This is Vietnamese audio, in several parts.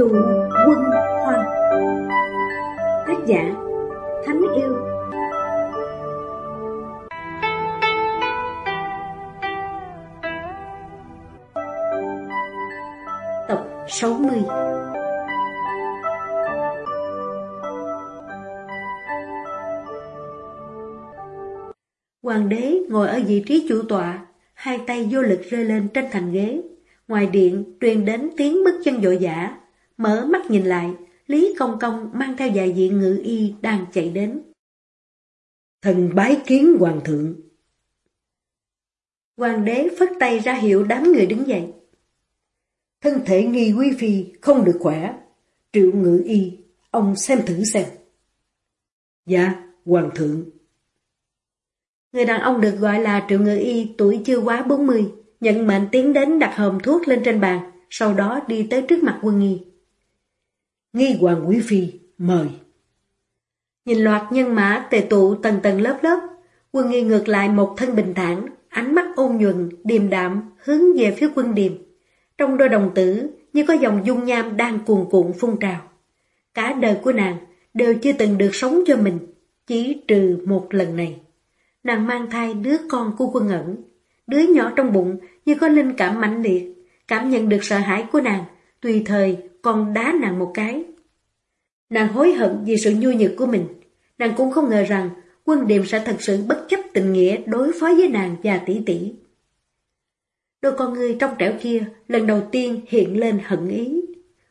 dù quân hoa Tác giả Thánh Yêu. Tập 60 Hoàng đế ngồi ở vị trí chủ tọa, hai tay vô lực rơi lên trên thành ghế. Ngoài điện truyền đến tiếng bước chân dội dã, mở mắt nhìn lại, Lý Công Công mang theo vài vị ngự y đang chạy đến. Thần bái kiến hoàng thượng. Hoàng đế phất tay ra hiệu đám người đứng dậy. Thân thể nghi quý phi không được khỏe. Triệu ngự y, ông xem thử xem. Dạ, hoàng thượng. Người đàn ông được gọi là triệu ngự y tuổi chưa quá 40, nhận mệnh tiến đến đặt hòm thuốc lên trên bàn, sau đó đi tới trước mặt quân nghi. Nghi hoàng quý phi, mời. Nhìn loạt nhân mã tề tụ tầng tầng lớp lớp, quân nghi ngược lại một thân bình thản, ánh mắt ôn nhuận, điềm đạm, hướng về phía quân điềm. Trong đôi đồng tử, như có dòng dung nham đang cuồn cuộn phun trào. Cả đời của nàng đều chưa từng được sống cho mình, chỉ trừ một lần này. Nàng mang thai đứa con của quân ẩn, đứa nhỏ trong bụng như có linh cảm mãnh liệt, cảm nhận được sợ hãi của nàng, tùy thời còn đá nàng một cái. Nàng hối hận vì sự nhu nhược của mình, nàng cũng không ngờ rằng quân điềm sẽ thật sự bất chấp tình nghĩa đối phó với nàng và tỷ tỷ. Đôi con người trong trẻo kia lần đầu tiên hiện lên hận ý.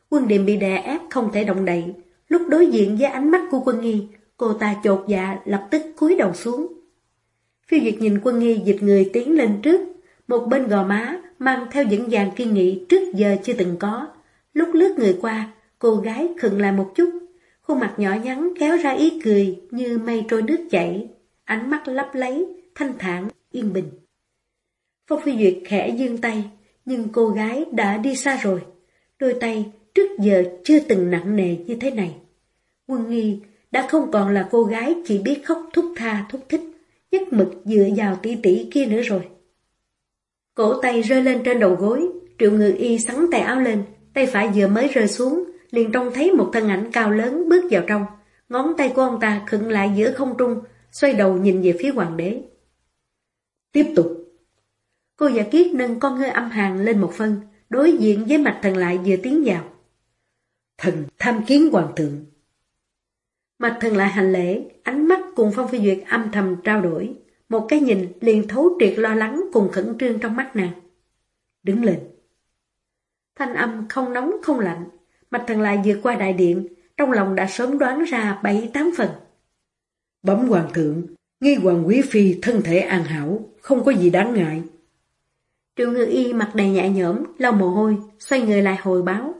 Quân điềm bị đè ép không thể động đậy. Lúc đối diện với ánh mắt của quân nghi, cô ta chột dạ lập tức cúi đầu xuống. Phiêu Duyệt nhìn quân nghi dịch người tiến lên trước, một bên gò má mang theo những dàn kiên nghị trước giờ chưa từng có. Lúc lướt người qua, cô gái khựng lại một chút, khuôn mặt nhỏ nhắn kéo ra ý cười như mây trôi nước chảy, ánh mắt lấp lấy, thanh thản, yên bình. Phong Phi Duyệt khẽ dương tay, nhưng cô gái đã đi xa rồi. Đôi tay trước giờ chưa từng nặng nề như thế này. Quân Nghi đã không còn là cô gái chỉ biết khóc thúc tha thúc thích, nhất mực dựa vào tỷ tỷ kia nữa rồi. Cổ tay rơi lên trên đầu gối, triệu ngự y sắn tay áo lên, tay phải vừa mới rơi xuống, liền trông thấy một thân ảnh cao lớn bước vào trong. Ngón tay của ông ta khựng lại giữa không trung, xoay đầu nhìn về phía hoàng đế. Tiếp tục. Cô giả kiết nâng con hơi âm hàng lên một phân, đối diện với mặt thần lại vừa tiến vào. Thần tham kiến hoàng thượng. Mặt thần lại hành lễ, ánh mắt cùng Phong Phi Duyệt âm thầm trao đổi. Một cái nhìn liền thấu triệt lo lắng cùng khẩn trương trong mắt nàng. Đứng lên. Thanh âm không nóng không lạnh. Mặt thần lại vượt qua đại điện, trong lòng đã sớm đoán ra bảy tám phần. Bấm hoàng thượng, nghi hoàng quý phi thân thể an hảo, không có gì đáng ngại. Triệu ngư y mặt đầy nhẹ nhõm, lau mồ hôi, xoay người lại hồi báo.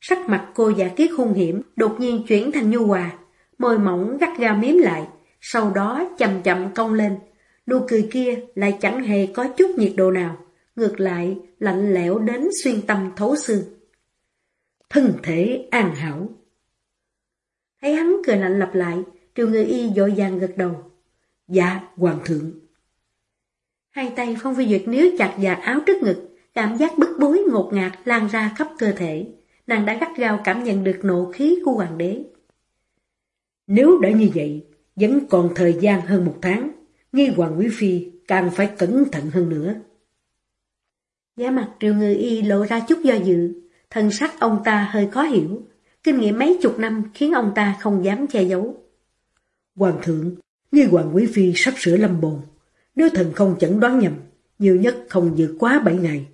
Sắc mặt cô giả kiết hung hiểm, đột nhiên chuyển thành nhu hòa, môi mỏng gắt ga miếm lại, sau đó chậm chậm cong lên. Nụ cười kia lại chẳng hề có chút nhiệt độ nào, ngược lại lạnh lẽo đến xuyên tâm thấu xương. Thân thể an hảo. Thấy hắn cười lạnh lặp lại, triều người y dội vàng gật đầu. Dạ, hoàng thượng. Hai tay Phong Phi Duyệt níu chặt và áo trước ngực, cảm giác bức bối ngột ngạt lan ra khắp cơ thể. Nàng đã gắt gao cảm nhận được nộ khí của hoàng đế. Nếu đã như vậy, vẫn còn thời gian hơn một tháng, nghi hoàng quý phi càng phải cẩn thận hơn nữa. Giá mặt triều người y lộ ra chút do dự, thân sắc ông ta hơi khó hiểu, kinh nghiệm mấy chục năm khiến ông ta không dám che giấu. Hoàng thượng, nghi hoàng quý phi sắp sửa lâm bồn, nếu thần không chẩn đoán nhầm, nhiều nhất không vượt quá bảy ngày.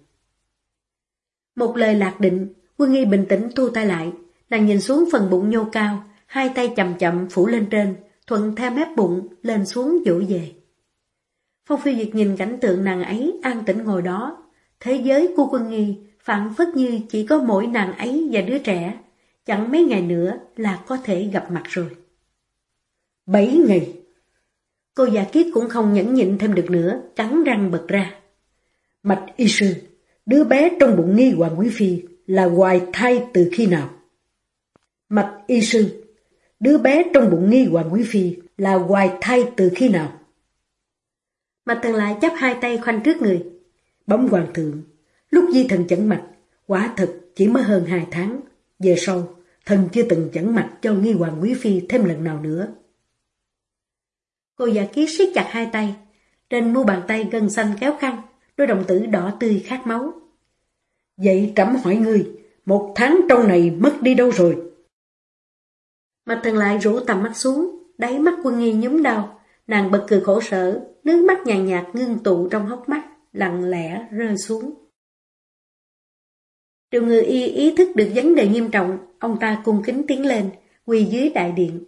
Một lời lạc định, quân nghi bình tĩnh thu tay lại, nàng nhìn xuống phần bụng nhô cao, hai tay chậm chậm phủ lên trên, thuận theo mép bụng, lên xuống dỗ về. Phong Phi Duyệt nhìn cảnh tượng nàng ấy an tĩnh ngồi đó, thế giới của quân nghi phản phất như chỉ có mỗi nàng ấy và đứa trẻ, chẳng mấy ngày nữa là có thể gặp mặt rồi. Bảy ngày Cô già kiết cũng không nhẫn nhịn thêm được nữa, cắn răng bật ra. Mạch y sư, đứa bé trong bụng nghi hoàng quý phi là hoài thai từ khi nào? Mạch y sư, đứa bé trong bụng nghi hoàng quý phi là hoài thai từ khi nào? Mạch thần lại chắp hai tay khoanh trước người. Bấm hoàng thượng, lúc di thần chẩn mạch, quả thật chỉ mới hơn hai tháng, Về sau, thần chưa từng chẩn mặt cho nghi hoàng quý phi thêm lần nào nữa. Cô giả ký siết chặt hai tay, trên mu bàn tay gân xanh kéo khăn, đôi đồng tử đỏ tươi khát máu. Vậy trẫm hỏi ngươi, một tháng trong này mất đi đâu rồi? Mạch thần lại rủ tầm mắt xuống, đáy mắt quân nghi nhúm đau, nàng bật cười khổ sở, nước mắt nhàn nhạt ngưng tụ trong hốc mắt, lặng lẽ rơi xuống. Triệu ngư y ý thức được vấn đề nghiêm trọng, ông ta cung kính tiến lên, quỳ dưới đại điện.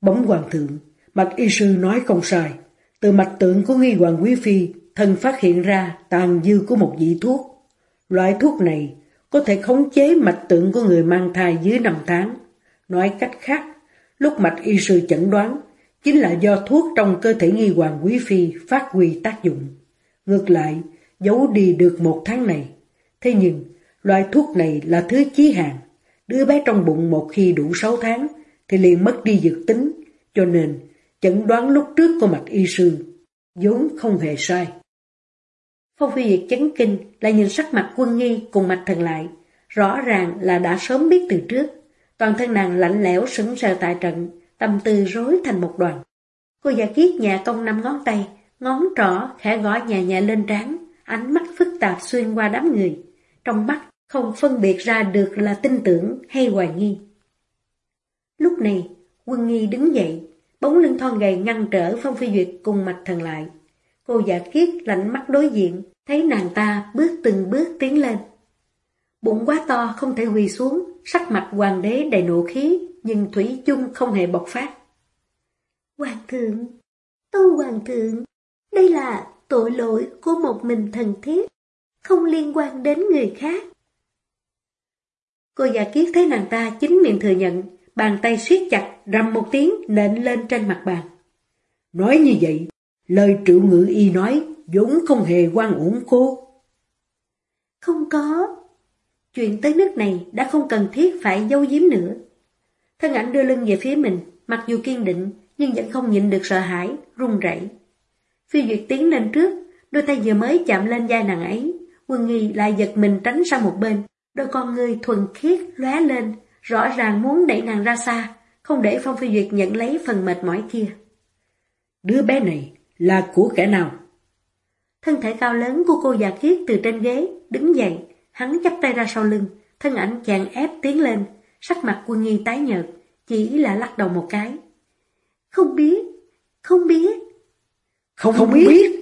Bóng hoàng thượng, mạch y sư nói không sai. Từ mạch tượng của nghi hoàng quý phi, thần phát hiện ra tàn dư của một vị thuốc. Loại thuốc này có thể khống chế mạch tượng của người mang thai dưới 5 tháng. Nói cách khác, lúc mạch y sư chẩn đoán, chính là do thuốc trong cơ thể nghi hoàng quý phi phát huy tác dụng. Ngược lại, giấu đi được một tháng này. Thế nhưng, loại thuốc này là thứ chí hạn. Đứa bé trong bụng một khi đủ 6 tháng thì liền mất đi dược tính, cho nên chẩn đoán lúc trước của mạch y sư vốn không hề sai. Phong Phi Duyệt chấn kinh là nhìn sắc mặt quân nghi cùng mạch thần lại, rõ ràng là đã sớm biết từ trước. Toàn thân nàng lạnh lẽo sững sờ tại trận, tâm tư rối thành một đoàn. Cô già kiết nhà công năm ngón tay, ngón trỏ khẽ gõ nhà nhà lên trán, ánh mắt phức tạp xuyên qua đám người. Trong mắt không phân biệt ra được là tin tưởng hay hoài nghi. Lúc này, quân nghi đứng dậy, bóng lưng thon gầy ngăn trở Phong Phi Duyệt cùng mạch thần lại. Cô giả kiết lạnh mắt đối diện, thấy nàng ta bước từng bước tiến lên. Bụng quá to không thể quỳ xuống, sắc mặt hoàng đế đầy nộ khí, nhưng Thủy chung không hề bộc phát. Hoàng thượng, tô hoàng thượng, đây là tội lỗi của một mình thần thiết, không liên quan đến người khác. Cô già kiết thấy nàng ta chính miệng thừa nhận, bàn tay siết chặt, rầm một tiếng nện lên trên mặt bàn. Nói như vậy, lời triệu ngữ y nói vốn không hề quan uổng cô. Không có. Chuyện tới nước này đã không cần thiết phải giấu giếm nữa. Thân ảnh đưa lưng về phía mình, mặc dù kiên định, nhưng vẫn không nhịn được sợ hãi, run rẩy. Phi Duyệt tiến lên trước, đôi tay vừa mới chạm lên vai nàng ấy, quân nghi lại giật mình tránh sang một bên, đôi con người thuần khiết lóe lên, rõ ràng muốn đẩy nàng ra xa, không để Phong Phi Duyệt nhận lấy phần mệt mỏi kia. Đứa bé này là của kẻ nào? Thân thể cao lớn của cô già kiết từ trên ghế, đứng dậy, hắn chắp tay ra sau lưng, thân ảnh chàng ép tiến lên, sắc mặt quân nghi tái nhợt, chỉ là lắc đầu một cái. Không biết, không biết. Không, không biết.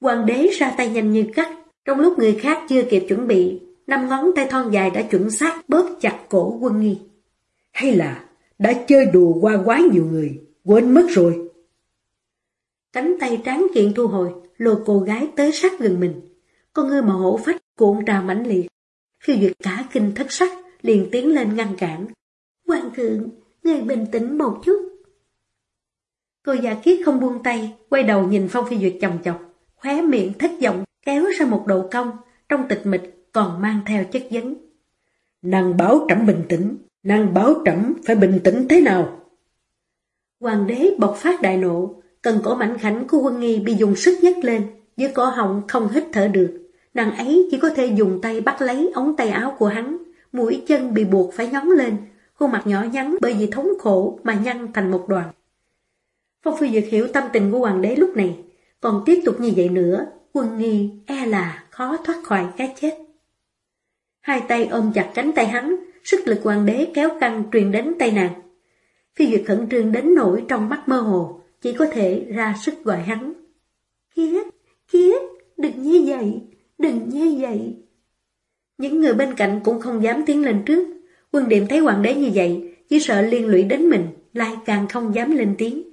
Hoàng đế ra tay nhanh như cắt, trong lúc người khác chưa kịp chuẩn bị, năm ngón tay thon dài đã chuẩn xác bóp chặt cổ quân nghi. Hay là đã chơi đùa qua quá nhiều người, quên mất rồi. Cánh tay tráng kiện thu hồi, lôi cô gái tới sát gần mình. Con ngư mà hổ phách cuộn trào mãnh liệt. Khi duyệt cả kinh thất sắc, liền tiến lên ngăn cản. Hoàng thượng, người bình tĩnh một chút. Cô già kiết không buông tay, quay đầu nhìn Phong Phi Duyệt chồng chọc, khóe miệng thất vọng, kéo ra một đầu cong, trong tịch mịch còn mang theo chất vấn. Nàng báo trẫm bình tĩnh, nàng báo trẫm phải bình tĩnh thế nào? Hoàng đế bộc phát đại nộ, cần cổ mảnh khảnh của quân nghi bị dùng sức nhấc lên, với cổ họng không hít thở được. Nàng ấy chỉ có thể dùng tay bắt lấy ống tay áo của hắn, mũi chân bị buộc phải nhón lên, khuôn mặt nhỏ nhắn bởi vì thống khổ mà nhăn thành một đoàn. Phong Phi Duyệt hiểu tâm tình của hoàng đế lúc này, còn tiếp tục như vậy nữa, quân nghi e là khó thoát khỏi cái chết. Hai tay ôm chặt cánh tay hắn, sức lực hoàng đế kéo căng truyền đến tay nàng. Phi Duyệt khẩn trương đến nỗi trong mắt mơ hồ, chỉ có thể ra sức gọi hắn. Kiết, Kiết, đừng như vậy, đừng như vậy. Những người bên cạnh cũng không dám tiến lên trước. Quân điểm thấy hoàng đế như vậy, chỉ sợ liên lụy đến mình, lại càng không dám lên tiếng.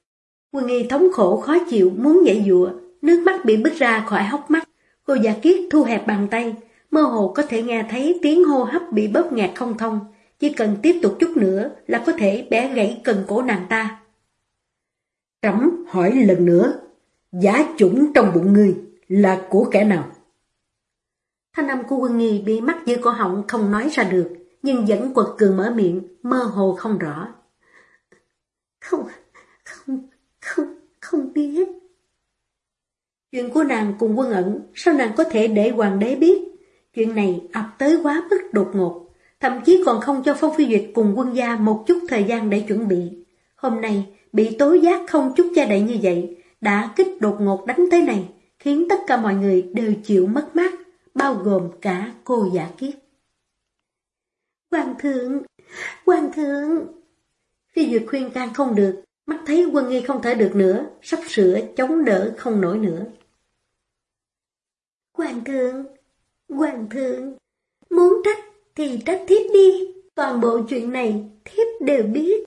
Quân nghi thống khổ khó chịu, muốn dậy dụa, nước mắt bị bứt ra khỏi hốc mắt. Cô giả kiết thu hẹp bàn tay, mơ hồ có thể nghe thấy tiếng hô hấp bị bóp nghẹt không thông. Chỉ cần tiếp tục chút nữa là có thể bẻ gãy cần cổ nàng ta. Trẫm hỏi lần nữa, giá chủng trong bụng ngươi là của kẻ nào? Thanh âm của quân nghi bị mắc dưới cổ họng không nói ra được, nhưng vẫn quật cường mở miệng, mơ hồ không rõ. Không, không, không, biết. Chuyện của nàng cùng quân ẩn, sao nàng có thể để hoàng đế biết? Chuyện này ập tới quá mức đột ngột. thậm chí còn không cho Phong Phi Duyệt cùng quân gia một chút thời gian để chuẩn bị. Hôm nay, bị tố giác không chút cha đậy như vậy, đã kích đột ngột đánh tới này, khiến tất cả mọi người đều chịu mất mát, bao gồm cả cô giả kiếp Hoàng thượng, hoàng thượng! Phi Duyệt khuyên can không được, mắt thấy quân nghi không thể được nữa, sắp sửa chống đỡ không nổi nữa. Hoàng thượng, hoàng thượng, muốn trách thì trách thiếp đi, toàn bộ chuyện này thiếp đều biết.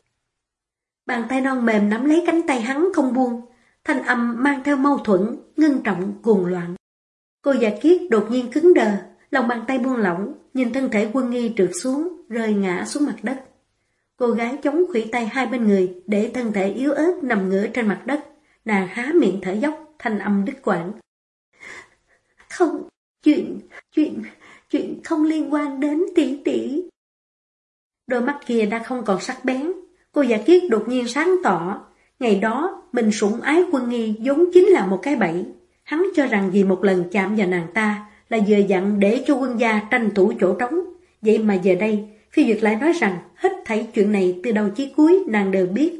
Bàn tay non mềm nắm lấy cánh tay hắn không buông, thanh âm mang theo mâu thuẫn, ngưng trọng, cuồng loạn. Cô già kiết đột nhiên cứng đờ, lòng bàn tay buông lỏng, nhìn thân thể quân nghi trượt xuống, rơi ngã xuống mặt đất. Cô gái chống khủy tay hai bên người, để thân thể yếu ớt nằm ngửa trên mặt đất, nàng há miệng thở dốc, thanh âm đứt quãng. Không, chuyện, chuyện, chuyện không liên quan đến tỷ tỷ. Đôi mắt kia đã không còn sắc bén, cô giả kiết đột nhiên sáng tỏ. Ngày đó, mình sủng ái quân nghi giống chính là một cái bẫy. Hắn cho rằng vì một lần chạm vào nàng ta là vừa dặn để cho quân gia tranh thủ chỗ trống. Vậy mà giờ đây, Phi Duyệt lại nói rằng hết thảy chuyện này từ đầu chí cuối nàng đều biết.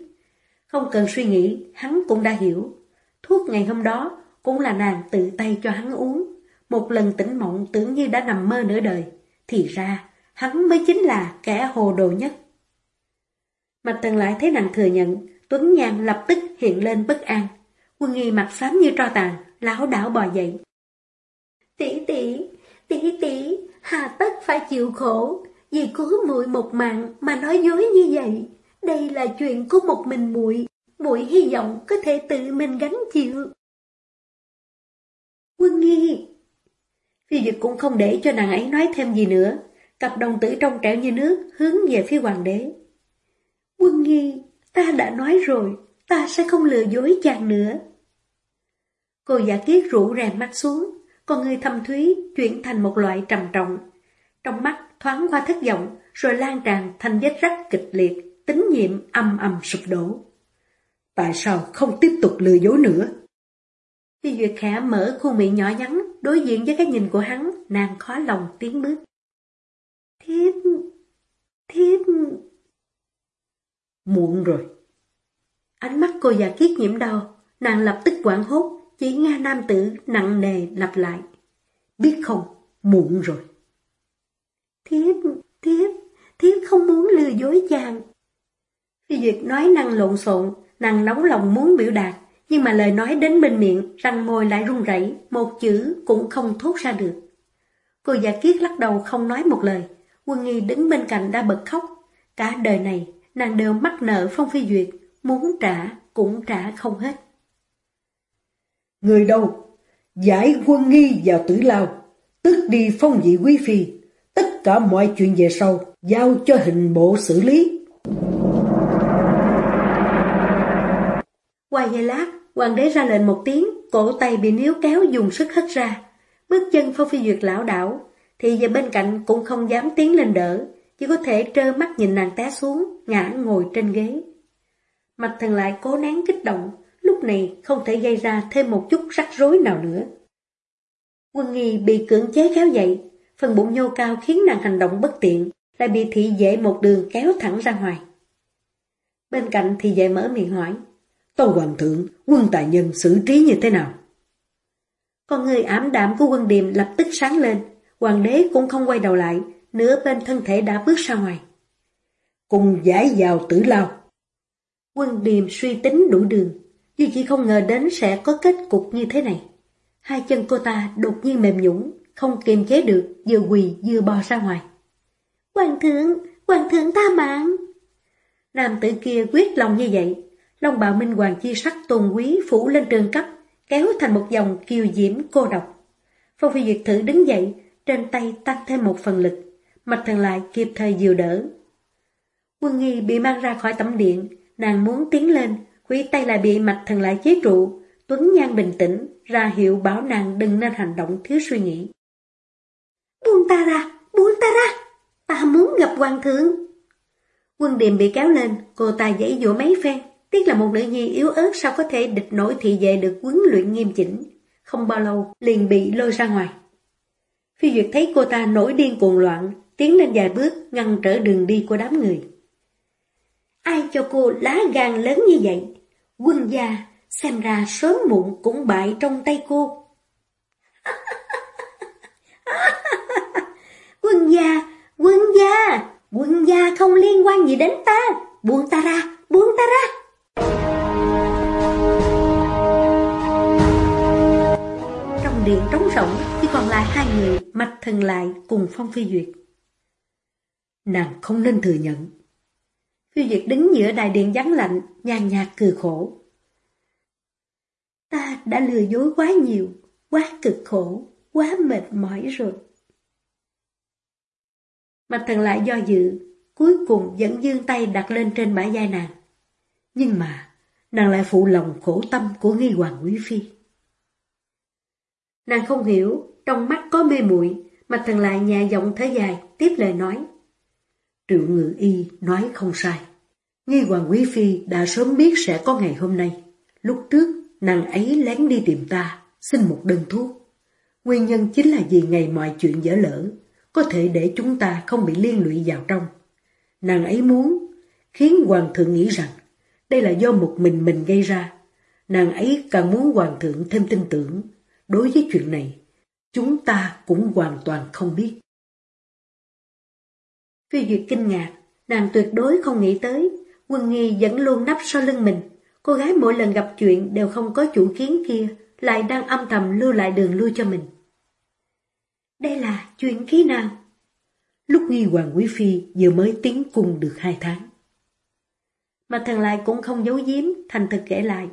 Không cần suy nghĩ, hắn cũng đã hiểu. Thuốc ngày hôm đó cũng là nàng tự tay cho hắn uống. Một lần tỉnh mộng tưởng như đã nằm mơ nửa đời. Thì ra, hắn mới chính là kẻ hồ đồ nhất. Mạch Tần lại thấy nàng thừa nhận, Tuấn Nhan lập tức hiện lên bất an. Quân nghi mặt xám như tro tàn, lão đảo bò dậy. Tỷ tỷ, tỷ tỷ, hà tất phải chịu khổ, vì cứu muội một mạng mà nói dối như vậy. Đây là chuyện của một mình muội, muội hy vọng có thể tự mình gánh chịu. Quân nghi Phi Duyệt cũng không để cho nàng ấy nói thêm gì nữa, cặp đồng tử trong trẻo như nước hướng về phía hoàng đế. Quân nghi, ta đã nói rồi, ta sẽ không lừa dối chàng nữa. Cô giả kiết rủ rèm mắt xuống, con người thâm thúy chuyển thành một loại trầm trọng. Trong mắt thoáng qua thất vọng, rồi lan tràn thành vết rách kịch liệt, tín nhiệm âm âm sụp đổ. Tại sao không tiếp tục lừa dối nữa? Phi Duyệt khẽ mở khuôn miệng nhỏ nhắn, đối diện với cái nhìn của hắn, nàng khó lòng tiến bước. Thiếp, thiếp... Muộn rồi. Ánh mắt cô già kiết nhiễm đau, nàng lập tức quảng hốt, chỉ nghe nam tử nặng nề lặp lại. Biết không, muộn rồi. Thiếp, thiếp, thiếp không muốn lừa dối chàng. Phi Duyệt nói năng lộn xộn, nàng nóng lòng muốn biểu đạt, nhưng mà lời nói đến bên miệng, răng môi lại run rẩy, một chữ cũng không thốt ra được. Cô già kiết lắc đầu không nói một lời, quân nghi đứng bên cạnh đã bật khóc. Cả đời này, nàng đều mắc nợ Phong Phi Duyệt, muốn trả cũng trả không hết. Người đâu? Giải quân nghi vào tử lao, tức đi phong dị quý phi, cả mọi chuyện về sau, giao cho hình bộ xử lý. Qua giây lát, hoàng đế ra lệnh một tiếng, cổ tay bị níu kéo dùng sức hất ra. Bước chân Phong Phi Duyệt lão đảo, thì về bên cạnh cũng không dám tiến lên đỡ, chỉ có thể trơ mắt nhìn nàng té xuống, ngã ngồi trên ghế. Mạch thần lại cố nén kích động, lúc này không thể gây ra thêm một chút rắc rối nào nữa. Quân nghi bị cưỡng chế kéo dậy, phần bụng nhô cao khiến nàng hành động bất tiện, lại bị thị vệ một đường kéo thẳng ra ngoài. Bên cạnh thị vệ mở miệng hỏi, Tâu Hoàng thượng, quân tài nhân xử trí như thế nào? Con người ảm đạm của quân điềm lập tức sáng lên, hoàng đế cũng không quay đầu lại, nửa bên thân thể đã bước ra ngoài. Cùng giải vào tử lao. Quân điềm suy tính đủ đường, nhưng chỉ không ngờ đến sẽ có kết cục như thế này. Hai chân cô ta đột nhiên mềm nhũng, không kiềm chế được, vừa quỳ vừa bò ra ngoài. Hoàng thượng, hoàng thượng tha mạng. Nam tử kia quyết lòng như vậy, Long bào minh hoàng chi sắc tôn quý phủ lên trường cấp, kéo thành một dòng kiều diễm cô độc. Phong Phi Duyệt thử đứng dậy, trên tay tăng thêm một phần lực, mạch thần lại kịp thời dìu đỡ. Quân nghi bị mang ra khỏi tấm điện, nàng muốn tiến lên, quý tay lại bị mạch thần lại chế trụ, Tuấn Nhan bình tĩnh, ra hiệu bảo nàng đừng nên hành động thiếu suy nghĩ. Buông ta ra, buông ta ra, ta muốn gặp hoàng thượng. Quân điềm bị kéo lên, cô ta dãy dỗ mấy phen, Tiếc là một nữ nhi yếu ớt sao có thể địch nổi thị vệ được huấn luyện nghiêm chỉnh. Không bao lâu, liền bị lôi ra ngoài. Phi Duyệt thấy cô ta nổi điên cuồng loạn, tiến lên vài bước ngăn trở đường đi của đám người. Ai cho cô lá gan lớn như vậy? Quân gia, xem ra sớm muộn cũng bại trong tay cô. Quân gia, quân gia, quân gia không liên quan gì đến ta, buông ta ra, buông ta ra. Trong điện trống rỗng chỉ còn lại hai người, mặt thần lại cùng Phong Phi Duyệt. Nàng không nên thừa nhận. Phi Duyệt đứng giữa đại điện vắng lạnh, nhàn nhạt cười khổ. Ta đã lừa dối quá nhiều, quá cực khổ, quá mệt mỏi rồi. Mạch thần lại do dự, cuối cùng vẫn dương tay đặt lên trên bả vai nàng. Nhưng mà, nàng lại phụ lòng khổ tâm của nghi hoàng quý phi. Nàng không hiểu, trong mắt có mê muội Mạch thần lại nhà giọng thế dài, tiếp lời nói. Triệu ngự y nói không sai. Nghi hoàng quý phi đã sớm biết sẽ có ngày hôm nay. Lúc trước, nàng ấy lén đi tìm ta, xin một đơn thuốc. Nguyên nhân chính là vì ngày mọi chuyện dở lỡ, có thể để chúng ta không bị liên lụy vào trong. Nàng ấy muốn khiến hoàng thượng nghĩ rằng đây là do một mình mình gây ra. Nàng ấy càng muốn hoàng thượng thêm tin tưởng. Đối với chuyện này, chúng ta cũng hoàn toàn không biết. Phi Duyệt kinh ngạc, nàng tuyệt đối không nghĩ tới, quân nghi vẫn luôn nắp sau lưng mình. Cô gái mỗi lần gặp chuyện đều không có chủ kiến kia, lại đang âm thầm lưu lại đường lui cho mình. Đây là chuyện khi nào? Lúc nghi hoàng quý phi vừa mới tiến cung được hai tháng. Mà thần lại cũng không giấu giếm, thành thực kể lại.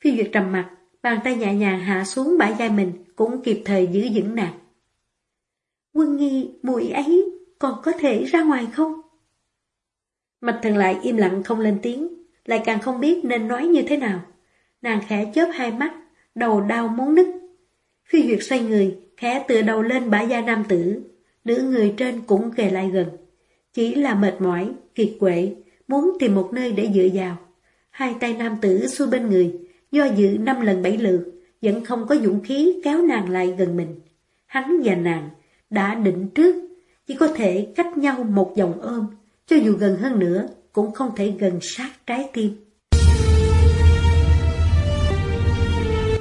Phi Duyệt trầm mặt, bàn tay nhẹ nhàng hạ xuống bãi vai mình, cũng kịp thời giữ vững nàng. Quân nghi, muội ấy còn có thể ra ngoài không? Mạch thần lại im lặng không lên tiếng, lại càng không biết nên nói như thế nào. Nàng khẽ chớp hai mắt, đầu đau muốn nứt. Phi Duyệt xoay người, khẽ tựa đầu lên bả da nam tử. Nữ người trên cũng kề lại gần. Chỉ là mệt mỏi, kiệt quệ, muốn tìm một nơi để dựa vào. Hai tay nam tử xuôi bên người, do dự năm lần bảy lượt, vẫn không có dũng khí kéo nàng lại gần mình. Hắn và nàng đã định trước, chỉ có thể cách nhau một vòng ôm, cho dù gần hơn nữa cũng không thể gần sát trái tim.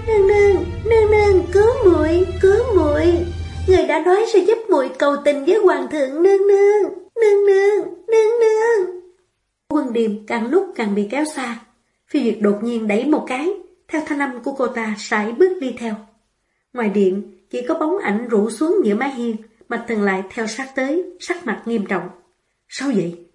Nương nương, nương nương, cứu muội, cứu muội. Người đã nói sẽ giúp muội cầu tình với hoàng thượng nương nương, nương nương, nương nương. Quân điềm càng lúc càng bị kéo xa. Phi Duyệt đột nhiên đẩy một cái, theo thanh âm của cô ta sải bước đi theo. Ngoài điện, chỉ có bóng ảnh rủ xuống giữa mái hiên, Mạch Thần lại theo sát tới, sắc mặt nghiêm trọng. Sao vậy?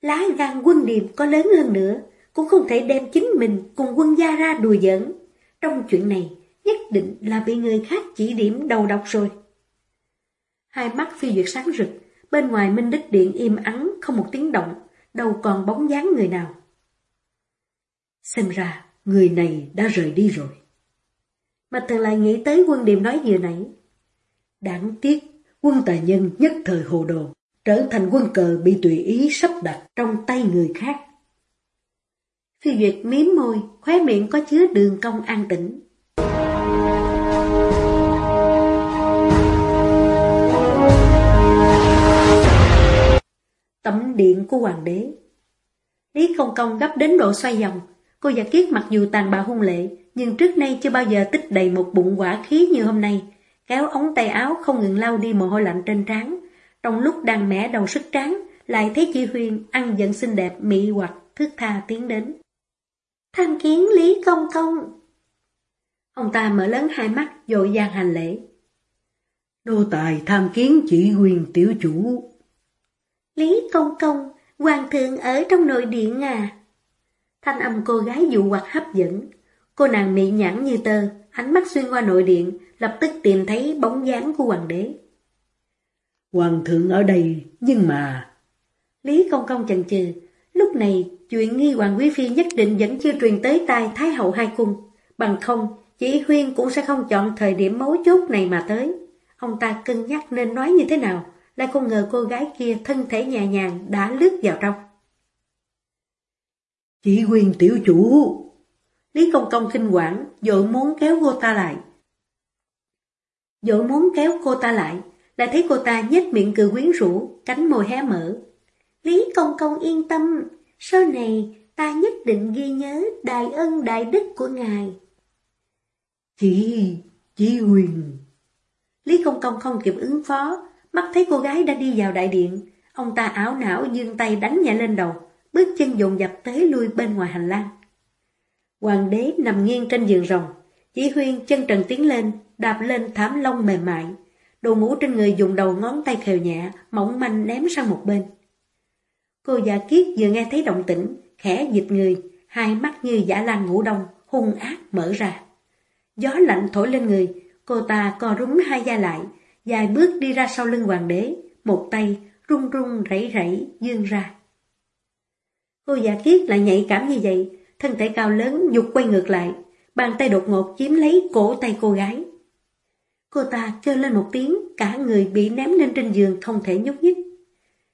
Lá gan quân điềm có lớn hơn nữa, cũng không thể đem chính mình cùng quân gia ra đùa giỡn. Trong chuyện này, nhất định là bị người khác chỉ điểm đầu độc rồi. Hai mắt phi duyệt sáng rực, bên ngoài Minh Đức Điện im ắng không một tiếng động, đâu còn bóng dáng người nào. Xem ra, người này đã rời đi rồi. Mà thường lại nghĩ tới quân điềm nói vừa nãy. Đáng tiếc, quân tài nhân nhất thời hồ đồ, trở thành quân cờ bị tùy ý sắp đặt trong tay người khác. Phi Duyệt miếm môi, khóe miệng có chứa đường công an tĩnh. Tấm điện của hoàng đế Lý Công Công gấp đến độ xoay vòng. Cô giả kiết mặc dù tàn bạo hung lệ, nhưng trước nay chưa bao giờ tích đầy một bụng quả khí như hôm nay. Kéo ống tay áo không ngừng lau đi mồ hôi lạnh trên trán. Trong lúc đang mẻ đầu sức tráng, lại thấy chị Huyên ăn giận xinh đẹp, mị hoặc thức tha tiến đến. Tham kiến Lý Công Công. Ông ta mở lớn hai mắt, dội dàng hành lễ. Đô tài tham kiến chỉ quyền tiểu chủ. Lý Công Công, hoàng thượng ở trong nội điện à? Thanh âm cô gái dụ hoặc hấp dẫn. Cô nàng mị nhãn như tơ, ánh mắt xuyên qua nội điện, lập tức tìm thấy bóng dáng của hoàng đế. Hoàng thượng ở đây, nhưng mà... Lý Công Công chần chừ, lúc này chuyện nghi hoàng quý phi nhất định vẫn chưa truyền tới tai Thái hậu hai cung. Bằng không, chỉ huyên cũng sẽ không chọn thời điểm mấu chốt này mà tới. Ông ta cân nhắc nên nói như thế nào, lại không ngờ cô gái kia thân thể nhẹ nhàng đã lướt vào trong. Chỉ huyên tiểu chủ... Lý Công Công kinh quản, dội muốn kéo cô ta lại. Dội muốn kéo cô ta lại, lại thấy cô ta nhếch miệng cười quyến rũ, cánh môi hé mở. Lý Công Công yên tâm, sau này ta nhất định ghi nhớ đại ân đại đức của ngài. Chị, chị Huyền. Lý Công Công không kịp ứng phó, mắt thấy cô gái đã đi vào đại điện. Ông ta ảo não dương tay đánh nhẹ lên đầu, bước chân dồn dập tới lui bên ngoài hành lang. Hoàng đế nằm nghiêng trên giường rồng, chỉ huyên chân trần tiến lên, đạp lên thảm lông mềm mại. Đồ ngủ trên người dùng đầu ngón tay khều nhẹ, mỏng manh ném sang một bên. Cô già kiết vừa nghe thấy động tĩnh, khẽ dịch người, hai mắt như giả lan ngủ đông, hung ác mở ra. Gió lạnh thổi lên người, cô ta co rúm hai da lại, dài bước đi ra sau lưng hoàng đế, một tay run run rẩy rẩy dương ra. Cô giả dạ kiết lại nhạy cảm như vậy, thân thể cao lớn nhục quay ngược lại, bàn tay đột ngột chiếm lấy cổ tay cô gái. Cô ta kêu lên một tiếng, cả người bị ném lên trên giường không thể nhúc nhích.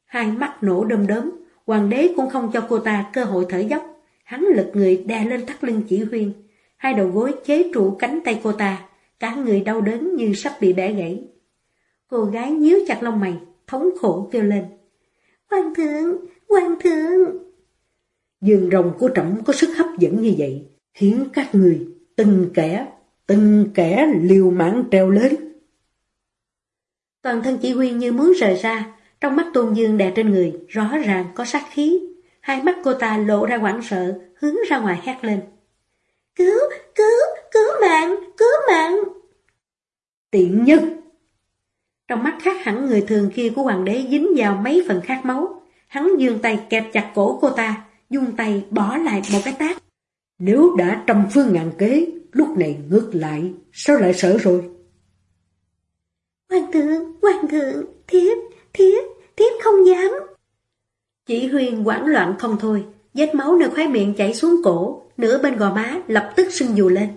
Hai mắt nổ đơm đớm, hoàng đế cũng không cho cô ta cơ hội thở dốc. Hắn lật người đè lên thắt lưng chỉ huyên, hai đầu gối chế trụ cánh tay cô ta, cả người đau đớn như sắp bị bẻ gãy. Cô gái nhíu chặt lông mày, thống khổ kêu lên. Hoàng thượng, hoàng thượng. Dương rồng của trẫm có sức hấp dẫn như vậy, khiến các người từng kẻ, từng kẻ liều mạng treo lên. Toàn thân chỉ huy như muốn rời ra, trong mắt Tôn Dương đè trên người, rõ ràng có sát khí. Hai mắt cô ta lộ ra quảng sợ, hướng ra ngoài hét lên. Cứu, cứu, cứu mạng, cứu mạng. Tiện nhất. Trong mắt khác hẳn người thường kia của hoàng đế dính vào mấy phần khát máu. Hắn dương tay kẹp chặt cổ cô ta, dung tay bỏ lại một cái tác. Nếu đã trăm phương ngàn kế, lúc này ngược lại, sao lại sợ rồi? Hoàng thượng, hoàng thượng, thiếp, thiếp, thiếp không dám. Chỉ huyên quảng loạn không thôi, vết máu nơi khóe miệng chảy xuống cổ, nửa bên gò má lập tức sưng dù lên.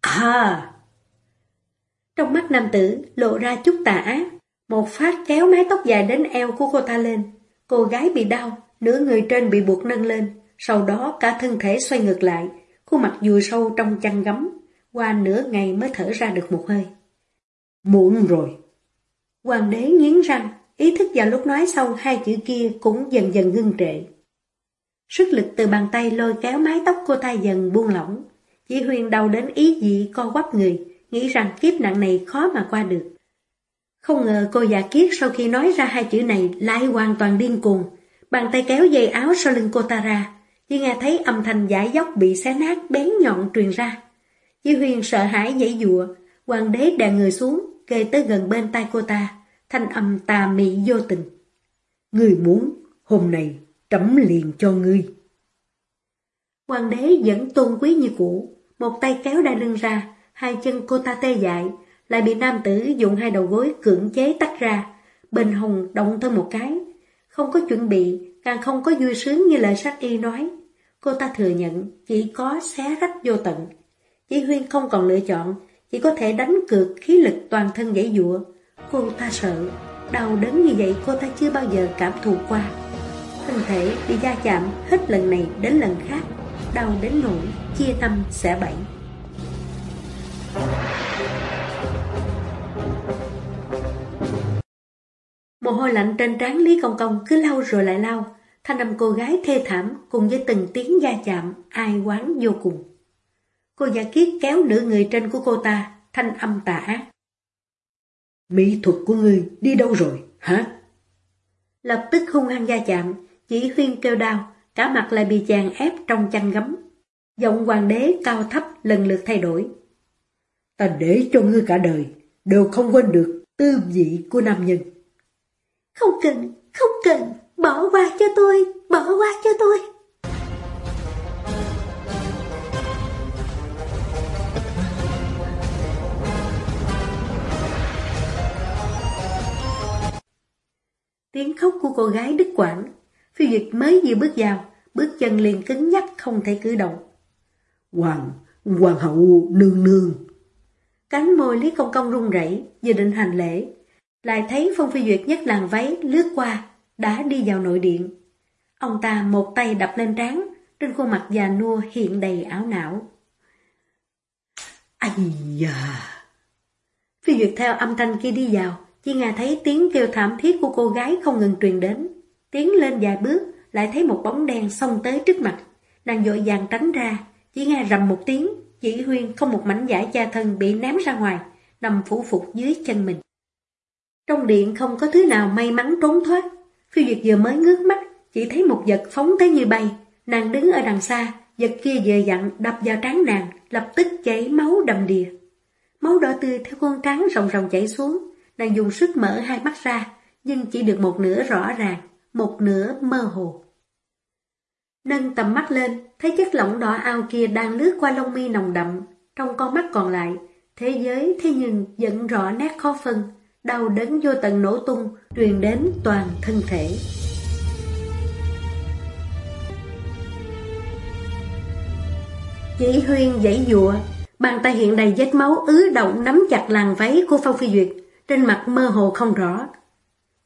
À! Trong mắt nam tử lộ ra chút tà ác, một phát kéo mái tóc dài đến eo của cô ta lên. Cô gái bị đau, nửa người trên bị buộc nâng lên, sau đó cả thân thể xoay ngược lại, khuôn mặt dùi sâu trong chăn gấm, qua nửa ngày mới thở ra được một hơi. Muộn rồi. Hoàng đế nghiến răng, ý thức vào lúc nói xong hai chữ kia cũng dần dần ngưng trệ. Sức lực từ bàn tay lôi kéo mái tóc cô ta dần buông lỏng. Chỉ huyền đầu đến ý dị co quắp người, nghĩ rằng kiếp nặng này khó mà qua được. Không ngờ cô già kiết sau khi nói ra hai chữ này lại hoàn toàn điên cuồng. Bàn tay kéo dây áo sau lưng cô ta ra, chỉ nghe thấy âm thanh giải dốc bị xé nát bén nhọn truyền ra. Chỉ huyền sợ hãi dãy dụa, hoàng đế đè người xuống, kề tới gần bên tay cô ta, thanh âm tà mị vô tình. Người muốn, hôm nay trẫm liền cho ngươi. Hoàng đế vẫn tôn quý như cũ, một tay kéo đai lưng ra, hai chân cô ta tê dại, lại bị nam tử dùng hai đầu gối cưỡng chế tách ra, bình hùng động thân một cái. Không có chuẩn bị, càng không có vui sướng như lời sát y nói. Cô ta thừa nhận chỉ có xé rách vô tận. Chỉ huyên không còn lựa chọn, chỉ có thể đánh cược khí lực toàn thân dãy dụa. Cô ta sợ, đau đớn như vậy cô ta chưa bao giờ cảm thụ qua. Thân thể bị da chạm hết lần này đến lần khác, đau đến nỗi chia năm xẻ bảy. Mồ hôi lạnh trên trán Lý Công Công cứ lau rồi lại lau, thanh âm cô gái thê thảm cùng với từng tiếng da chạm ai quán vô cùng. Cô giả kiết kéo nửa người trên của cô ta, thanh âm tà ác. Mỹ thuật của ngươi đi đâu rồi, hả? Lập tức hung hăng da chạm, chỉ huyên kêu đau, cả mặt lại bị chàng ép trong chăn gấm. Giọng hoàng đế cao thấp lần lượt thay đổi. Ta để cho ngươi cả đời, đều không quên được tư vị của nam nhân. Không cần, không cần, bỏ qua cho tôi, bỏ qua cho tôi. Tiếng khóc của cô gái đứt quãng, phiêu dịch mới vừa bước vào, bước chân liền cứng nhắc không thể cử động. Hoàng, hoàng hậu nương nương. Cánh môi Lý Công Công run rẩy, vừa định hành lễ, lại thấy Phong Phi Duyệt nhất làng váy lướt qua, đã đi vào nội điện. Ông ta một tay đập lên trán, trên khuôn mặt già nua hiện đầy áo não. Ây da! Phi Duyệt theo âm thanh kia đi vào, Chỉ nghe thấy tiếng kêu thảm thiết của cô gái không ngừng truyền đến. Tiến lên vài bước, lại thấy một bóng đen xông tới trước mặt. Nàng dội vàng tránh ra, chỉ nghe rầm một tiếng, chỉ huyên không một mảnh giải cha thân bị ném ra ngoài, nằm phủ phục dưới chân mình. Trong điện không có thứ nào may mắn trốn thoát. Phiêu Duyệt vừa mới ngước mắt, chỉ thấy một vật phóng tới như bay. Nàng đứng ở đằng xa, vật kia vừa dặn đập vào trán nàng, lập tức chảy máu đầm đìa. Máu đỏ tươi theo con trán rồng rồng chảy xuống, nàng dùng sức mở hai mắt ra, nhưng chỉ được một nửa rõ ràng, một nửa mơ hồ. Nâng tầm mắt lên, thấy chất lỏng đỏ ao kia đang lướt qua lông mi nồng đậm, trong con mắt còn lại, thế giới thế nhưng vẫn rõ nét khó phân, đau đớn vô tận nổ tung, truyền đến toàn thân thể. Chỉ huyên dãy dụa, bàn tay hiện đầy vết máu ứ động nắm chặt làn váy của Phong Phi Duyệt, trên mặt mơ hồ không rõ.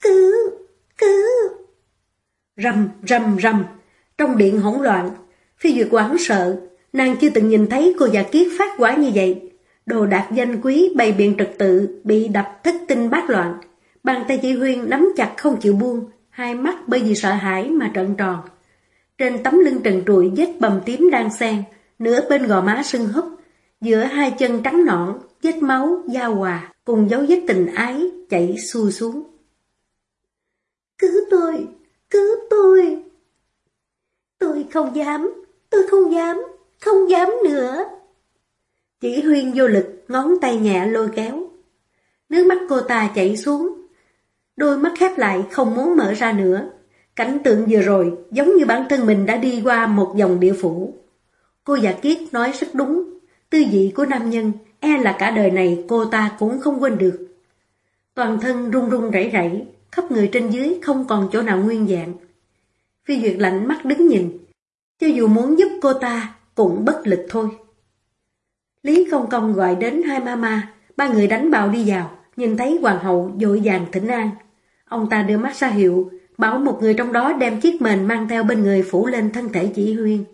Cứu, cứu. Rầm, rầm, rầm, trong điện hỗn loạn, Phi Duyệt quảng sợ, nàng chưa từng nhìn thấy cô già kiết phát quả như vậy. Đồ đạc danh quý bày biện trật tự bị đập thất tinh bát loạn. Bàn tay chị Huyên nắm chặt không chịu buông, hai mắt bởi vì sợ hãi mà trợn tròn. Trên tấm lưng trần trụi vết bầm tím đang xen, nửa bên gò má sưng húp, giữa hai chân trắng nõn, vết máu, da hòa, cùng dấu vết tình ái chảy xuôi xuống. Cứu tôi, cứu tôi. Tôi không dám, tôi không dám, không dám nữa. Chỉ huyên vô lực, ngón tay nhẹ lôi kéo. Nước mắt cô ta chảy xuống. Đôi mắt khép lại không muốn mở ra nữa. Cảnh tượng vừa rồi giống như bản thân mình đã đi qua một dòng địa phủ. Cô giả kiết nói rất đúng. Tư vị của nam nhân e là cả đời này cô ta cũng không quên được. Toàn thân run run rẩy rẩy, khắp người trên dưới không còn chỗ nào nguyên dạng. Phi Duyệt lạnh mắt đứng nhìn, cho dù muốn giúp cô ta cũng bất lực thôi. Lý Công Công gọi đến hai mama, ba người đánh bào đi vào, nhìn thấy hoàng hậu dội vàng thỉnh an. Ông ta đưa mắt ra hiệu, bảo một người trong đó đem chiếc mền mang theo bên người phủ lên thân thể chỉ huyên.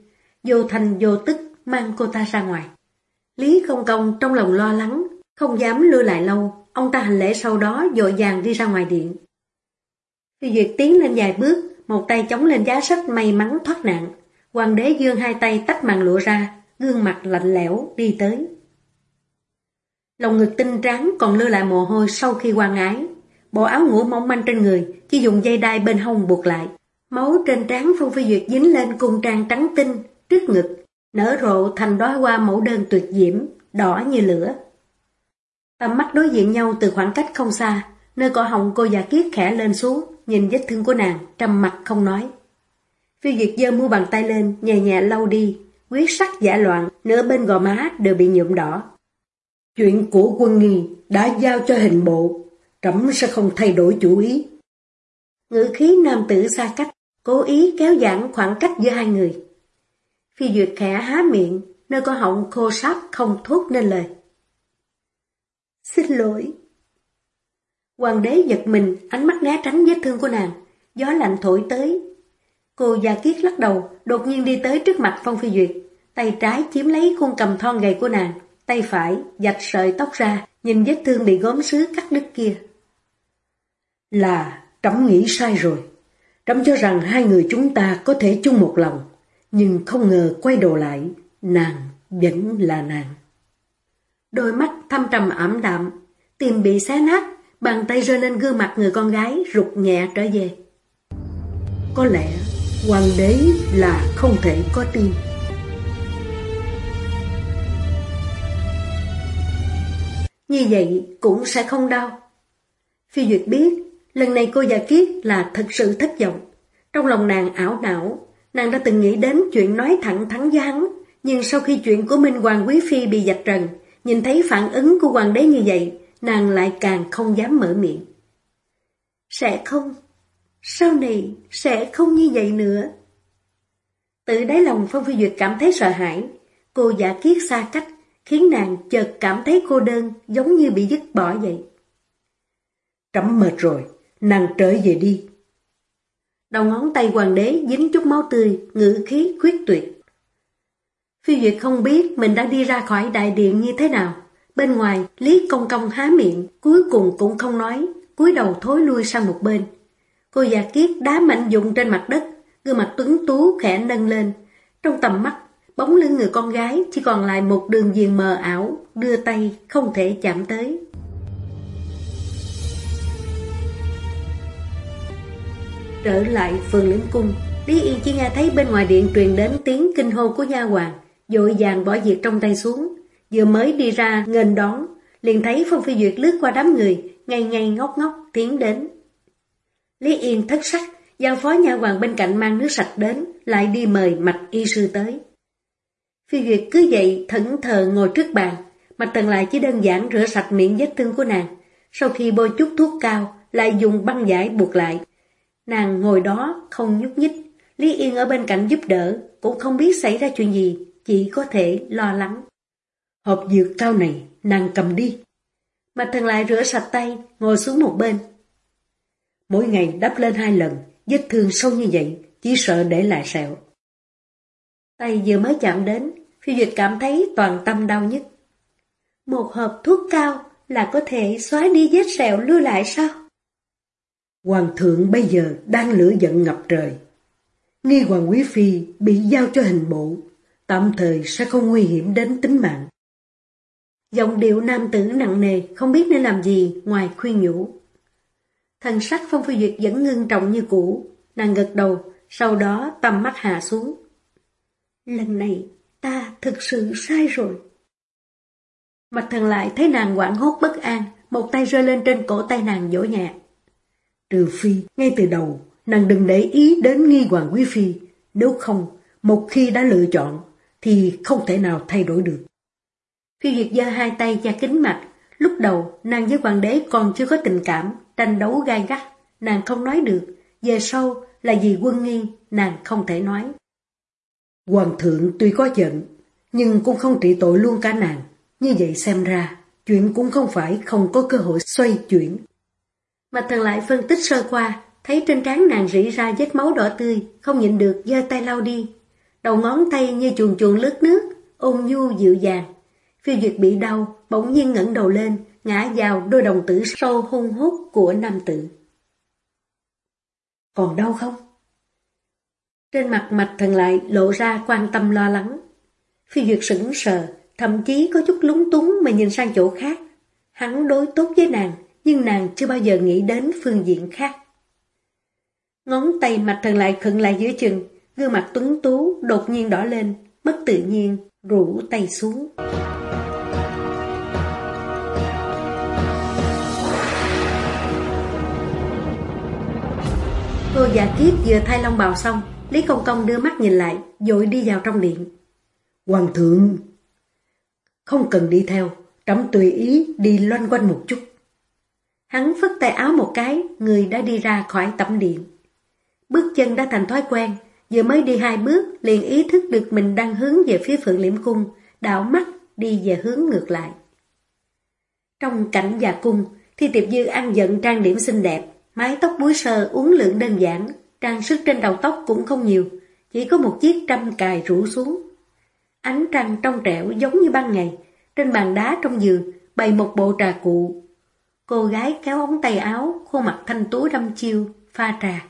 Vô thành vô tức mang cô ta ra ngoài. Lý Công Công trong lòng lo lắng, không dám lưu lại lâu, ông ta hành lễ sau đó dội vàng đi ra ngoài điện. Phi Duyệt tiến lên vài bước, một tay chống lên giá sách may mắn thoát nạn. Hoàng đế dương hai tay tách màn lụa ra, gương mặt lạnh lẽo đi tới. Lòng ngực tinh trắng còn lưu lại mồ hôi sau khi quan ái. Bộ áo ngủ mỏng manh trên người, chỉ dùng dây đai bên hông buộc lại. Máu trên trán Phong Phi Duyệt dính lên cung trang trắng tinh, trước ngực, nở rộ thành đóa hoa mẫu đơn tuyệt diễm, đỏ như lửa. Tầm mắt đối diện nhau từ khoảng cách không xa, nơi cỏ hồng cô già kiết khẽ lên xuống, nhìn vết thương của nàng, trầm mặt không nói. Phi Duyệt giơ mu bàn tay lên, nhẹ nhẹ lau đi, quyết sắc giả loạn, nửa bên gò má đều bị nhuộm đỏ. Chuyện của quân nghi đã giao cho hình bộ, trẫm sẽ không thay đổi chủ ý. Ngữ khí nam tử xa cách, cố ý kéo giãn khoảng cách giữa hai người. Phi Duyệt khẽ há miệng, nơi có họng khô sáp không thốt nên lời. Xin lỗi. Hoàng đế giật mình, ánh mắt né tránh vết thương của nàng, gió lạnh thổi tới. Cô già kiết lắc đầu, đột nhiên đi tới trước mặt Phong Phi Duyệt, tay trái chiếm lấy khuôn cầm thon gầy của nàng, tay phải dạch sợi tóc ra, nhìn vết thương bị gốm sứ cắt đứt kia. Là, trẫm nghĩ sai rồi. Trẫm cho rằng hai người chúng ta có thể chung một lòng, nhưng không ngờ quay đầu lại, nàng vẫn là nàng. Đôi mắt thâm trầm ảm đạm, tim bị xé nát, bàn tay rơi lên gương mặt người con gái rụt nhẹ trở về. Có lẽ hoàng đế là không thể có tim. Như vậy cũng sẽ không đau. Phi Duyệt biết, lần này cô già kiết là thật sự thất vọng. Trong lòng nàng ảo não, nàng đã từng nghĩ đến chuyện nói thẳng thắn với hắn, nhưng sau khi chuyện của Minh Hoàng Quý Phi bị dạch trần, nhìn thấy phản ứng của hoàng đế như vậy, nàng lại càng không dám mở miệng. Sẽ không, sau này sẽ không như vậy nữa. Từ đáy lòng Phong Phi Duyệt cảm thấy sợ hãi, cô giả kiết xa cách, khiến nàng chợt cảm thấy cô đơn giống như bị dứt bỏ vậy. Trẫm mệt rồi, nàng trở về đi. Đầu ngón tay hoàng đế dính chút máu tươi, ngữ khí quyết tuyệt. Phi Duyệt không biết mình đã đi ra khỏi đại điện như thế nào. Bên ngoài, Lý Công Công há miệng, cuối cùng cũng không nói, cúi đầu thối lui sang một bên. Cô già kiết đá mạnh dụng trên mặt đất, gương mặt tuấn tú khẽ nâng lên. Trong tầm mắt, bóng lưng người con gái chỉ còn lại một đường viền mờ ảo, đưa tay không thể chạm tới. Trở lại phường liễm cung, Lý Yên chỉ nghe thấy bên ngoài điện truyền đến tiếng kinh hô của nha hoàng, dội vàng bỏ việc trong tay xuống. Vừa mới đi ra nghênh đón, liền thấy Phong Phi Duyệt lướt qua đám người, ngay ngay ngốc ngốc tiến đến. Lý Yên thất sắc, giao phó nha hoàng bên cạnh mang nước sạch đến, lại đi mời mạch y sư tới. Phi Duyệt cứ vậy thẫn thờ ngồi trước bàn, Mạch Tần lại chỉ đơn giản rửa sạch miệng vết thương của nàng, sau khi bôi chút thuốc cao, lại dùng băng giải buộc lại. Nàng ngồi đó không nhúc nhích, Lý Yên ở bên cạnh giúp đỡ, cũng không biết xảy ra chuyện gì, chỉ có thể lo lắng. Hộp dược cao này, nàng cầm đi. Mạch thần lại rửa sạch tay, ngồi xuống một bên. Mỗi ngày đắp lên hai lần, vết thương sâu như vậy, chỉ sợ để lại sẹo. Tay vừa mới chạm đến, phi duyệt cảm thấy toàn tâm đau nhất. Một hộp thuốc cao là có thể xóa đi vết sẹo lưu lại sao? Hoàng thượng bây giờ đang lửa giận ngập trời. Nghi Hoàng Quý Phi bị giao cho hình bộ, tạm thời sẽ không nguy hiểm đến tính mạng. Giọng điệu nam tử nặng nề, không biết nên làm gì ngoài khuyên nhủ. Thần sắc Phong Phi Duyệt vẫn ngưng trọng như cũ, nàng gật đầu, sau đó tầm mắt hạ xuống. Lần này ta thực sự sai rồi. Mặt thần lại thấy nàng quảng hốt bất an, một tay rơi lên trên cổ tay nàng dỗ nhẹ. Trừ phi, ngay từ đầu, nàng đừng để ý đến nghi hoàng quý phi, nếu không, một khi đã lựa chọn, thì không thể nào thay đổi được. Phi Duyệt giơ hai tay che kính mặt, lúc đầu nàng với hoàng đế còn chưa có tình cảm, tranh đấu gai gắt, nàng không nói được, về sau là vì quân nghi, nàng không thể nói. Hoàng thượng tuy có giận, nhưng cũng không trị tội luôn cả nàng. Như vậy xem ra, chuyện cũng không phải không có cơ hội xoay chuyển. Mà thần lại phân tích sơ qua, thấy trên trán nàng rỉ ra vết máu đỏ tươi, không nhịn được giơ tay lau đi. Đầu ngón tay như chuồn chuồn lướt nước, ôn nhu dịu dàng. Phiêu duyệt bị đau, bỗng nhiên ngẩng đầu lên, ngã vào đôi đồng tử sâu hung hút của nam tử. Còn đau không? Trên mặt mạch thần lại lộ ra quan tâm lo lắng. Phi Duyệt sững sờ, thậm chí có chút lúng túng mà nhìn sang chỗ khác. Hắn đối tốt với nàng, nhưng nàng chưa bao giờ nghĩ đến phương diện khác. Ngón tay mạch thần lại khẩn lại giữa chừng, gương mặt tuấn tú đột nhiên đỏ lên, mất tự nhiên, rủ tay xuống. Cô già kiết vừa thay long bào xong, Lý Công Công đưa mắt nhìn lại, dội đi vào trong điện. Hoàng thượng, không cần đi theo, trẫm tùy ý đi loanh quanh một chút. Hắn phất tay áo một cái, người đã đi ra khỏi tẩm điện. Bước chân đã thành thói quen, vừa mới đi hai bước liền ý thức được mình đang hướng về phía phượng liễm cung, đảo mắt đi về hướng ngược lại. Trong cảnh già cung, thì tiệp dư ăn giận trang điểm xinh đẹp, mái tóc búi sơ uống lượng đơn giản, trang sức trên đầu tóc cũng không nhiều, chỉ có một chiếc trăm cài rủ xuống. Ánh trăng trong trẻo giống như ban ngày, trên bàn đá trong giường bày một bộ trà cụ. Cô gái kéo ống tay áo, khuôn mặt thanh tú đâm chiêu, pha trà.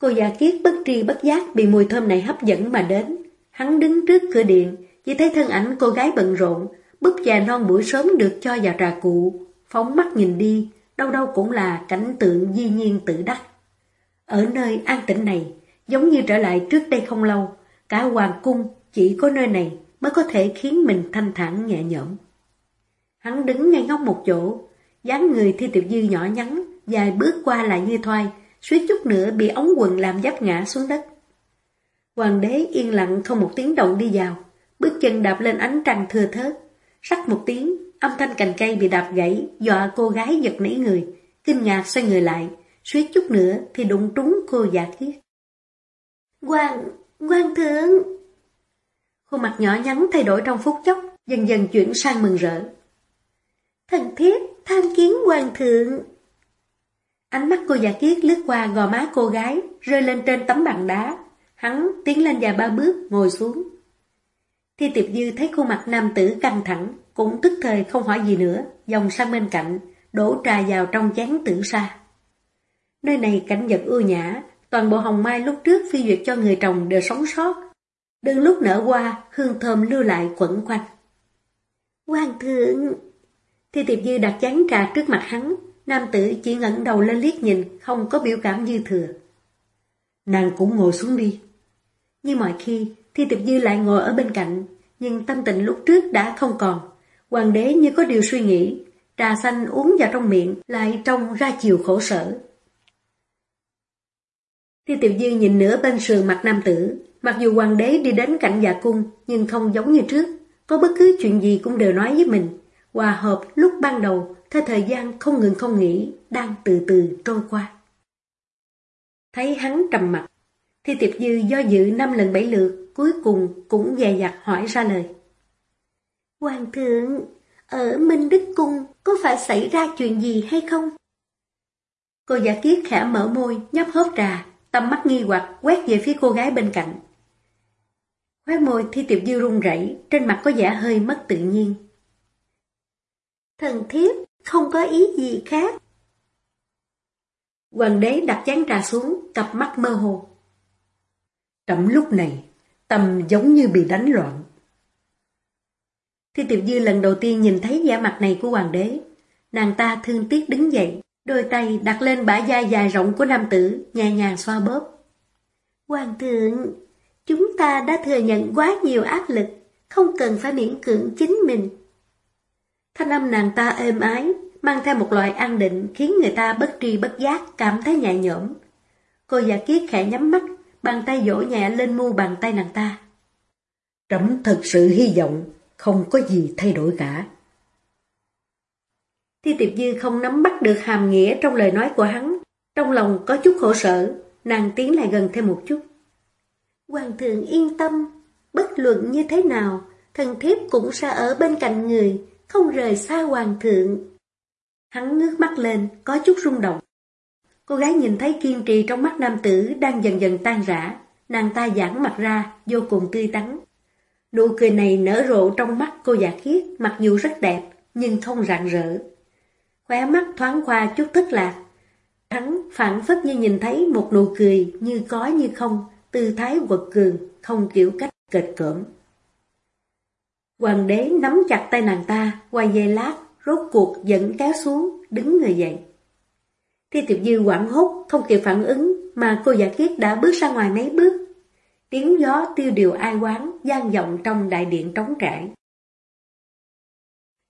Cô già kiết bất tri bất giác bị mùi thơm này hấp dẫn mà đến. Hắn đứng trước cửa điện, chỉ thấy thân ảnh cô gái bận rộn, búp già non buổi sớm được cho vào trà cụ, phóng mắt nhìn đi, đâu đâu cũng là cảnh tượng di nhiên tự đắc. Ở nơi an tĩnh này, giống như trở lại trước đây không lâu, cả hoàng cung chỉ có nơi này mới có thể khiến mình thanh thản nhẹ nhõm. Hắn đứng ngay ngóc một chỗ, dáng người thi tiểu dư nhỏ nhắn, dài bước qua lại như thoai, suýt chút nữa bị ống quần làm giáp ngã xuống đất. Hoàng đế yên lặng không một tiếng động đi vào, bước chân đạp lên ánh trăng thưa thớt, sắc một tiếng, âm thanh cành cây bị đạp gãy, dọa cô gái giật nảy người, kinh ngạc xoay người lại, suýt chút nữa thì đụng trúng cô giả kiết. Hoàng, Hoàng thượng! Khuôn mặt nhỏ nhắn thay đổi trong phút chốc, dần dần chuyển sang mừng rỡ. Thần thiết, tham kiến Hoàng thượng! Ánh mắt cô giả kiết lướt qua gò má cô gái, rơi lên trên tấm bằng đá. Hắn tiến lên vài ba bước, ngồi xuống. Thi tiệp dư thấy khuôn mặt nam tử căng thẳng, cũng tức thời không hỏi gì nữa, dòng sang bên cạnh, đổ trà vào trong chén tử sa. Nơi này cảnh vật ưa nhã, toàn bộ hồng mai lúc trước phi duyệt cho người trồng đều sống sót. Đừng lúc nở qua, hương thơm lưu lại quẩn quanh. Hoàng thượng! Thi tiệp dư đặt chén trà trước mặt hắn, nam tử chỉ ngẩng đầu lên liếc nhìn, không có biểu cảm dư thừa. Nàng cũng ngồi xuống đi. Như mọi khi, Thi tiệp dư lại ngồi ở bên cạnh, nhưng tâm tình lúc trước đã không còn. Hoàng đế như có điều suy nghĩ, trà xanh uống vào trong miệng lại trông ra chiều khổ sở. Thi Tiệp dư nhìn nửa bên sườn mặt nam tử, mặc dù hoàng đế đi đến cạnh dạ cung nhưng không giống như trước, có bất cứ chuyện gì cũng đều nói với mình. Hòa hợp lúc ban đầu, theo thời gian không ngừng không nghỉ, đang từ từ trôi qua. Thấy hắn trầm mặt, thì tiệp dư do dự năm lần bảy lượt, cuối cùng cũng dè dặt hỏi ra lời. Hoàng thượng, ở Minh Đức Cung có phải xảy ra chuyện gì hay không? Cô giả kiết khẽ mở môi, nhấp hớp trà, tâm mắt nghi hoặc quét về phía cô gái bên cạnh. Khóe môi thi tiệp dư run rẩy, trên mặt có vẻ hơi mất tự nhiên. Thần thiếp không có ý gì khác. Hoàng đế đặt chén trà xuống, cặp mắt mơ hồ. Trẫm lúc này, tâm giống như bị đánh loạn. Thi Tiểu Dư lần đầu tiên nhìn thấy vẻ mặt này của hoàng đế. Nàng ta thương tiếc đứng dậy, đôi tay đặt lên bả vai dài rộng của nam tử, nhẹ nhàng xoa bóp. Hoàng thượng, chúng ta đã thừa nhận quá nhiều áp lực, không cần phải miễn cưỡng chính mình. Thanh âm nàng ta êm ái, mang theo một loại an định khiến người ta bất tri bất giác cảm thấy nhẹ nhõm. Cô giả kiết khẽ nhắm mắt, bàn tay vỗ nhẹ lên mu bàn tay nàng ta. Trẫm thật sự hy vọng không có gì thay đổi cả. Thi tiệp dư không nắm bắt được hàm nghĩa trong lời nói của hắn, trong lòng có chút khổ sở, nàng tiến lại gần thêm một chút. Hoàng thượng yên tâm, bất luận như thế nào, thần thiếp cũng sẽ ở bên cạnh người, không rời xa hoàng thượng. Hắn ngước mắt lên, có chút rung động. Cô gái nhìn thấy kiên trì trong mắt nam tử đang dần dần tan rã, nàng ta giãn mặt ra, vô cùng tươi tắn. Nụ cười này nở rộ trong mắt cô giả khiết, mặc dù rất đẹp, nhưng không rạng rỡ. Khóe mắt thoáng qua chút thất lạc. Hắn phản phất như nhìn thấy một nụ cười như có như không, tư thái quật cường, không kiểu cách kịch cỡm. Hoàng đế nắm chặt tay nàng ta, quay dây lát, rốt cuộc dẫn kéo xuống, đứng người dậy. Thi tiểu dư quảng hốt, không kịp phản ứng, mà cô giả kiết đã bước ra ngoài mấy bước. Tiếng gió tiêu điều ai quán, gian vọng trong đại điện trống trải.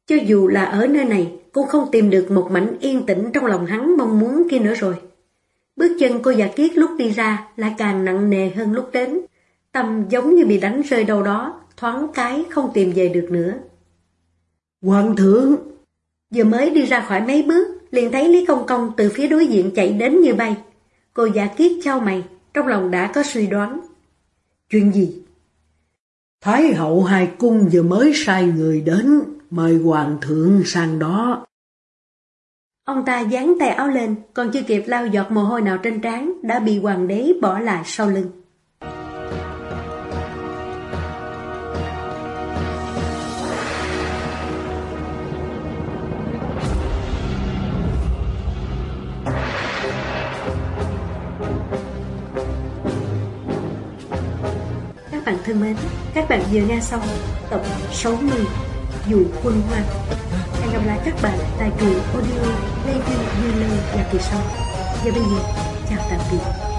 Cho dù là ở nơi này, cô không tìm được một mảnh yên tĩnh trong lòng hắn mong muốn kia nữa rồi. Bước chân cô giả kiết lúc đi ra lại càng nặng nề hơn lúc đến. Tâm giống như bị đánh rơi đâu đó, thoáng cái không tìm về được nữa. Hoàng thượng! Vừa mới đi ra khỏi mấy bước, liền thấy Lý Công Công từ phía đối diện chạy đến như bay. Cô giả kiết trao mày, trong lòng đã có suy đoán. Chuyện gì? Thái hậu hai cung vừa mới sai người đến, mời hoàng thượng sang đó. Ông ta dán tay áo lên, còn chưa kịp lau giọt mồ hôi nào trên trán, đã bị hoàng đế bỏ lại sau lưng. Thân mến, các bạn vừa nghe xong tập 60 Dù quân hoang. Hẹn gặp lại các bạn tại truyện audio Lê Duy Như Lê và kỳ sau. Và bây giờ, chào tạm biệt.